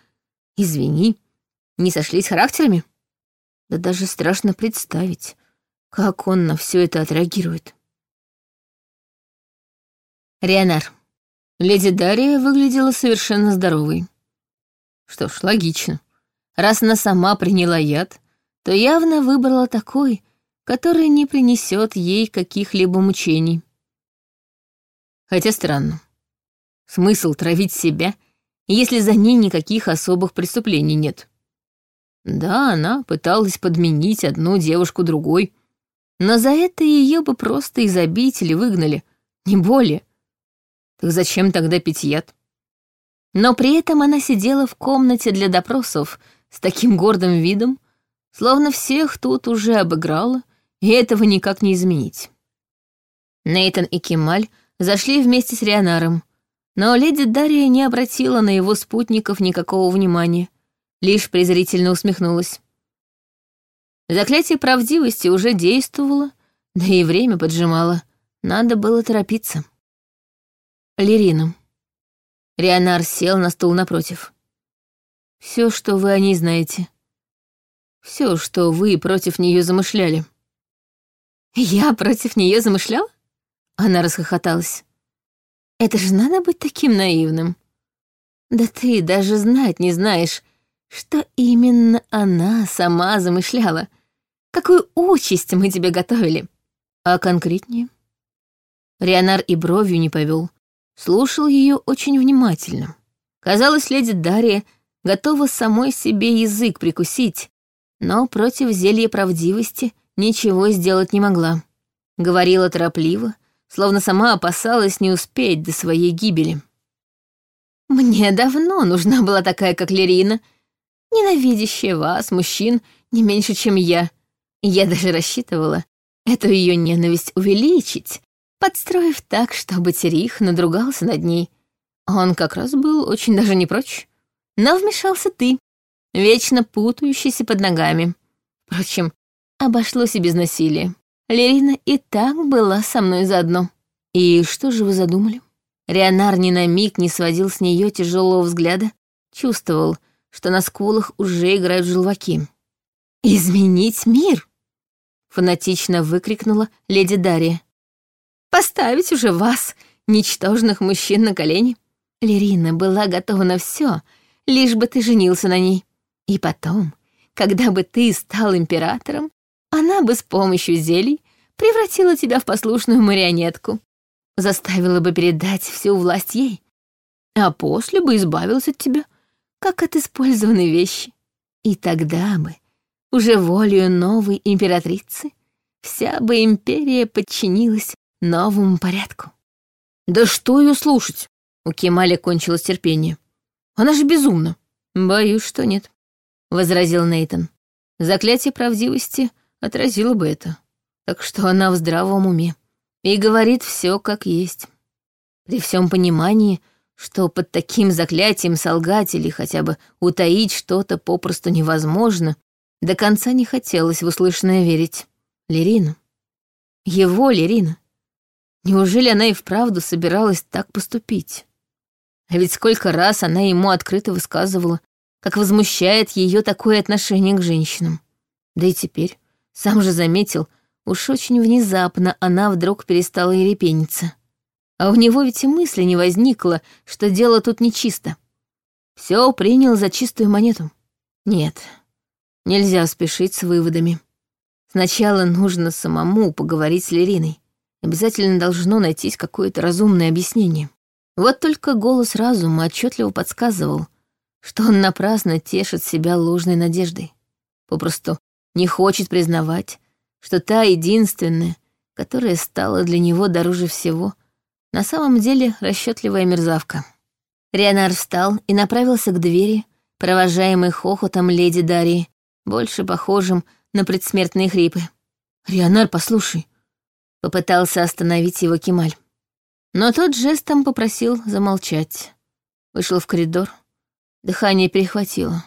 извини, не сошлись характерами? Да даже страшно представить, как он на все это отреагирует. Рионар. Леди Дарья выглядела совершенно здоровой. Что ж, логично. Раз она сама приняла яд, то явно выбрала такой, который не принесет ей каких-либо мучений. Хотя странно. Смысл травить себя, если за ней никаких особых преступлений нет? Да, она пыталась подменить одну девушку другой, но за это ее бы просто из обители выгнали, не более — так зачем тогда пить яд? Но при этом она сидела в комнате для допросов с таким гордым видом, словно всех тут уже обыграла, и этого никак не изменить. Нейтан и Кемаль зашли вместе с Рионаром, но леди Дарья не обратила на его спутников никакого внимания, лишь презрительно усмехнулась. Заклятие правдивости уже действовало, да и время поджимало, надо было торопиться. Лерина. Рионар сел на стул напротив. Все, что вы о ней знаете. Все, что вы против нее замышляли. Я против нее замышлял? Она расхохоталась. Это же надо быть таким наивным. Да ты даже знать не знаешь, что именно она сама замышляла. Какую участь мы тебе готовили. А конкретнее? Рионар и бровью не повел, слушал ее очень внимательно. Казалось, леди Дарья готова самой себе язык прикусить, но против зелья правдивости ничего сделать не могла. Говорила торопливо, словно сама опасалась не успеть до своей гибели. «Мне давно нужна была такая, как Лерина, ненавидящая вас, мужчин, не меньше, чем я. Я даже рассчитывала эту ее ненависть увеличить, подстроив так, чтобы Терих надругался над ней. Он как раз был очень даже не прочь. Но вмешался ты, вечно путающийся под ногами. Впрочем, обошлось и без насилия. Лерина и так была со мной заодно. И что же вы задумали? Рионар ни на миг не сводил с нее тяжелого взгляда, чувствовал, что на скулах уже играют желваки. «Изменить мир!» — фанатично выкрикнула леди Дарья. Поставить уже вас, ничтожных мужчин, на колени. Лерина была готова на все, лишь бы ты женился на ней. И потом, когда бы ты стал императором, она бы с помощью зелий превратила тебя в послушную марионетку, заставила бы передать всю власть ей. а после бы избавился от тебя, как от использованной вещи. И тогда бы, уже волею новой императрицы, вся бы империя подчинилась новому порядку. Да что ее слушать? У Кемаля кончилось терпение. Она же безумна. Боюсь, что нет, возразил Нейтон. Заклятие правдивости отразило бы это. Так что она в здравом уме и говорит все как есть. При всем понимании, что под таким заклятием солгать или хотя бы утаить что-то попросту невозможно, до конца не хотелось в услышанное верить. Лерина. Его Лерина. Неужели она и вправду собиралась так поступить? А ведь сколько раз она ему открыто высказывала, как возмущает ее такое отношение к женщинам. Да и теперь, сам же заметил, уж очень внезапно она вдруг перестала ерепениться. А у него ведь и мысли не возникло, что дело тут нечисто. Все принял за чистую монету. Нет, нельзя спешить с выводами. Сначала нужно самому поговорить с Лериной. Обязательно должно найтись какое-то разумное объяснение. Вот только голос разума отчетливо подсказывал, что он напрасно тешит себя ложной надеждой. Попросту не хочет признавать, что та единственная, которая стала для него дороже всего, на самом деле расчетливая мерзавка. Рионар встал и направился к двери, провожаемый хохотом леди Дарьи, больше похожим на предсмертные хрипы. «Рионар, послушай!» Попытался остановить его Кемаль. Но тот жестом попросил замолчать. Вышел в коридор. Дыхание перехватило.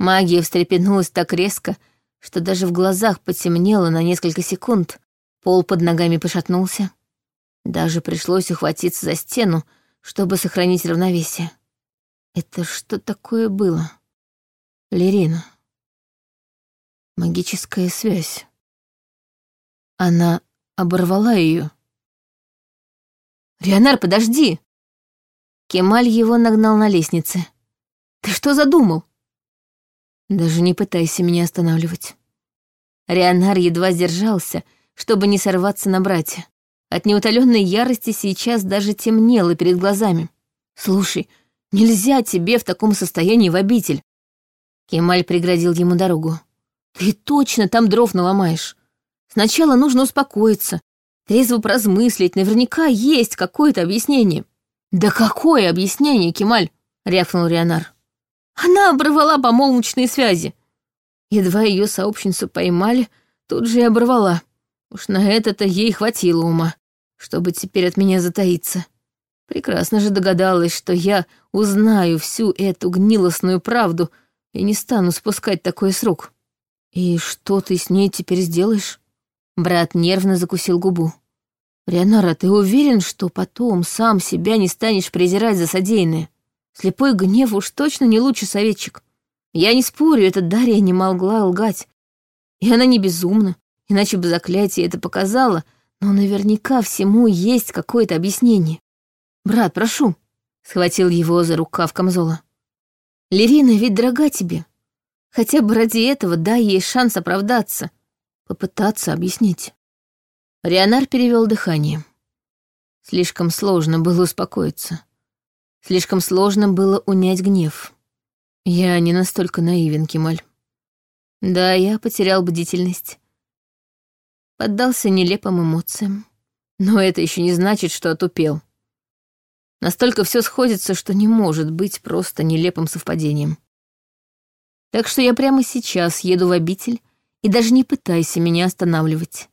Магия встрепенулась так резко, что даже в глазах потемнело на несколько секунд. Пол под ногами пошатнулся. Даже пришлось ухватиться за стену, чтобы сохранить равновесие. Это что такое было? Лерина. Магическая связь. Она оборвала ее. «Рионар, подожди!» Кемаль его нагнал на лестнице. «Ты что задумал?» «Даже не пытайся меня останавливать». Рионар едва сдержался, чтобы не сорваться на братья. От неутоленной ярости сейчас даже темнело перед глазами. «Слушай, нельзя тебе в таком состоянии в обитель!» Кемаль преградил ему дорогу. «Ты точно там дров наломаешь. Сначала нужно успокоиться, трезво поразмыслить, наверняка есть какое-то объяснение». «Да какое объяснение, Кемаль?» — рявкнул Рионар. «Она оборвала помолвочные связи. Едва ее сообщницу поймали, тут же и оборвала. Уж на это-то ей хватило ума, чтобы теперь от меня затаиться. Прекрасно же догадалась, что я узнаю всю эту гнилостную правду и не стану спускать такое с рук. И что ты с ней теперь сделаешь? Брат нервно закусил губу. «Рионара, ты уверен, что потом сам себя не станешь презирать за содеянное? Слепой гнев уж точно не лучший советчик. Я не спорю, эта Дарья не могла лгать. И она не безумна, иначе бы заклятие это показало, но наверняка всему есть какое-то объяснение. Брат, прошу», — схватил его за рукав камзола. «Лерина ведь дорога тебе. Хотя бы ради этого дай ей шанс оправдаться, попытаться объяснить. Рионар перевел дыхание. Слишком сложно было успокоиться. Слишком сложно было унять гнев. Я не настолько наивен, Кемаль. Да, я потерял бдительность. Поддался нелепым эмоциям. Но это еще не значит, что отупел. Настолько все сходится, что не может быть просто нелепым совпадением. Так что я прямо сейчас еду в обитель и даже не пытайся меня останавливать.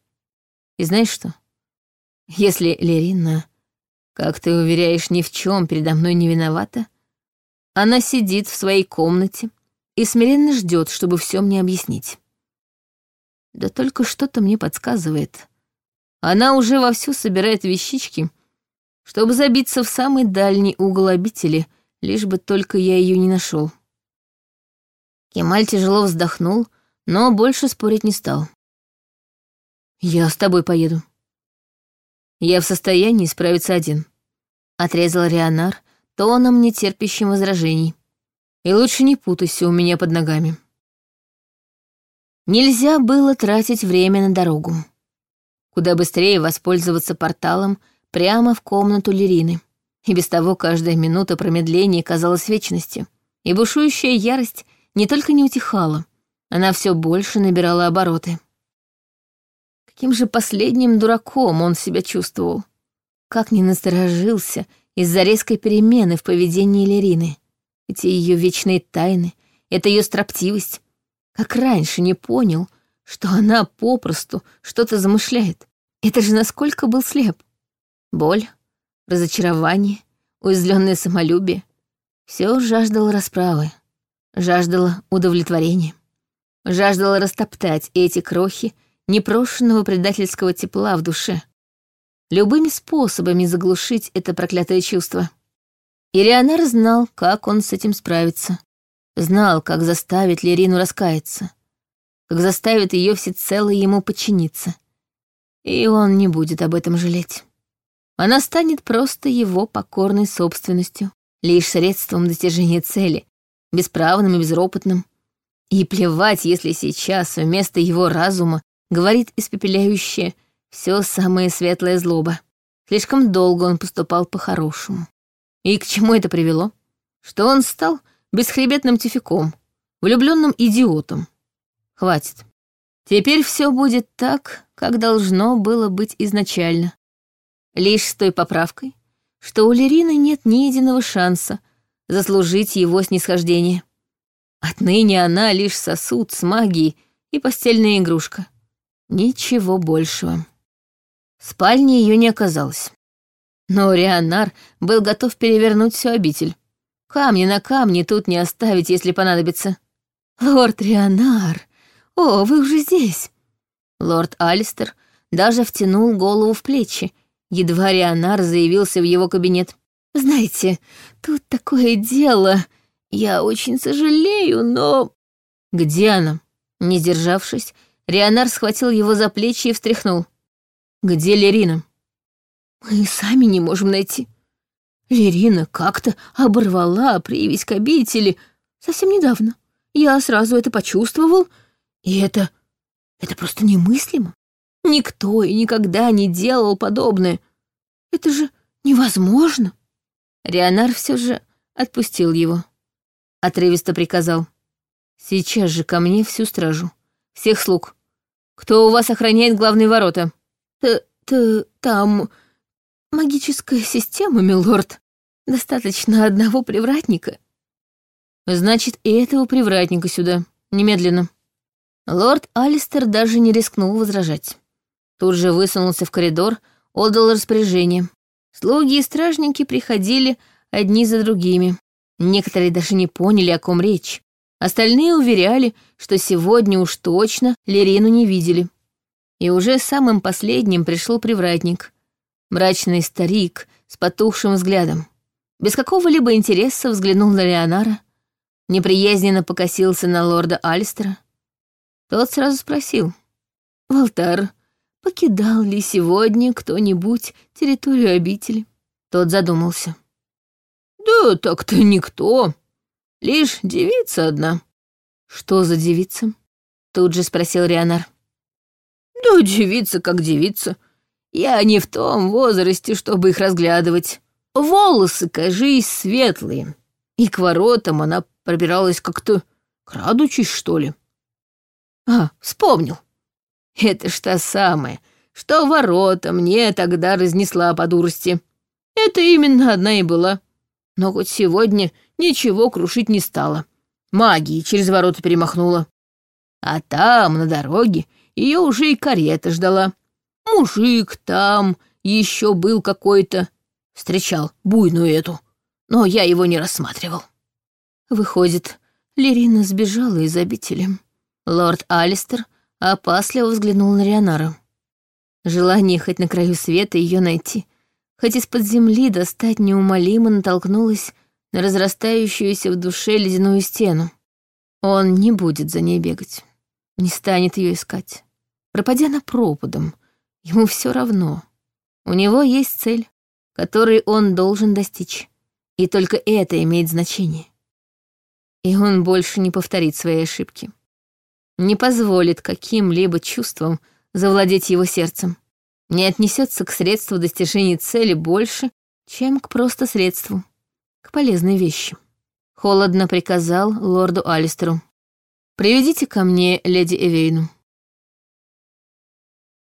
И знаешь что? Если Лерина, как ты уверяешь, ни в чем передо мной не виновата, она сидит в своей комнате и смиренно ждет, чтобы все мне объяснить. Да только что-то мне подсказывает. Она уже вовсю собирает вещички, чтобы забиться в самый дальний угол обители, лишь бы только я ее не нашел. Кемаль тяжело вздохнул, но больше спорить не стал. «Я с тобой поеду. Я в состоянии справиться один», — отрезал Рионар тоном, нетерпящим возражений. «И лучше не путайся у меня под ногами». Нельзя было тратить время на дорогу. Куда быстрее воспользоваться порталом прямо в комнату Лерины. И без того каждая минута промедления казалась вечностью. И бушующая ярость не только не утихала, она все больше набирала обороты. Каким же последним дураком он себя чувствовал. Как не насторожился из-за резкой перемены в поведении Лерины. Эти ее вечные тайны, это ее строптивость. Как раньше не понял, что она попросту что-то замышляет. Это же насколько был слеп. Боль, разочарование, уязвленное самолюбие. Все жаждало расправы, жаждало удовлетворения. Жаждало растоптать эти крохи непрошенного предательского тепла в душе. Любыми способами заглушить это проклятое чувство. И Леонар знал, как он с этим справится. Знал, как заставить Лерину раскаяться. Как заставит ее всецело ему подчиниться. И он не будет об этом жалеть. Она станет просто его покорной собственностью, лишь средством достижения цели, бесправным и безропотным. И плевать, если сейчас вместо его разума говорит испепеляющее все самое светлое злоба. Слишком долго он поступал по-хорошему. И к чему это привело? Что он стал бесхребетным тификом, влюбленным идиотом. Хватит. Теперь все будет так, как должно было быть изначально. Лишь с той поправкой, что у Лерины нет ни единого шанса заслужить его снисхождение. Отныне она лишь сосуд с магией и постельная игрушка. Ничего большего. В спальне ее не оказалось. Но Рианар был готов перевернуть всю обитель. Камни на камне тут не оставить, если понадобится. «Лорд Рианар, о, вы уже здесь!» Лорд Алистер даже втянул голову в плечи, едва Рианар заявился в его кабинет. «Знаете, тут такое дело. Я очень сожалею, но...» «Где она?» Не сдержавшись, Рианар схватил его за плечи и встряхнул. «Где Лерина?» «Мы сами не можем найти. Лерина как-то оборвала привязь к обители совсем недавно. Я сразу это почувствовал, и это... это просто немыслимо. Никто и никогда не делал подобное. Это же невозможно!» Рионар все же отпустил его. Отрывисто приказал. «Сейчас же ко мне всю стражу. Всех слуг. Кто у вас охраняет главные ворота?» «Т-т... там... магическая система, милорд. Достаточно одного привратника». «Значит, и этого привратника сюда. Немедленно». Лорд Алистер даже не рискнул возражать. Тут же высунулся в коридор, отдал распоряжение. Слуги и стражники приходили одни за другими. Некоторые даже не поняли, о ком речь. Остальные уверяли, что сегодня уж точно Лерину не видели. И уже самым последним пришел привратник. Мрачный старик с потухшим взглядом. Без какого-либо интереса взглянул на Леонара, неприязненно покосился на лорда Альстера. Тот сразу спросил. «Валтар, покидал ли сегодня кто-нибудь территорию обители?» Тот задумался. «Да так-то никто. Лишь девица одна». «Что за девица?» Тут же спросил Рионар. «Да девица как девица. Я не в том возрасте, чтобы их разглядывать. Волосы, кажись, светлые. И к воротам она пробиралась как-то, крадучись, что ли. А, вспомнил. Это ж та самая, что ворота мне тогда разнесла по дурости. Это именно одна и была. Но хоть сегодня ничего крушить не стала. Магии через ворота перемахнула. А там, на дороге, ее уже и карета ждала. Мужик там еще был какой-то. Встречал буйную эту, но я его не рассматривал. Выходит, Лерина сбежала из обители. Лорд Алистер опасливо взглянул на Рионара. Желание хоть на краю света ее найти, хоть из-под земли достать неумолимо натолкнулось на разрастающуюся в душе ледяную стену. Он не будет за ней бегать, не станет ее искать. Пропадя на пропадом, ему все равно. У него есть цель, которой он должен достичь, и только это имеет значение. И он больше не повторит своей ошибки. Не позволит каким-либо чувствам завладеть его сердцем. Не отнесется к средству достижения цели больше, чем к просто средству, к полезной вещи. Холодно приказал лорду Алистеру. «Приведите ко мне леди Эвейну».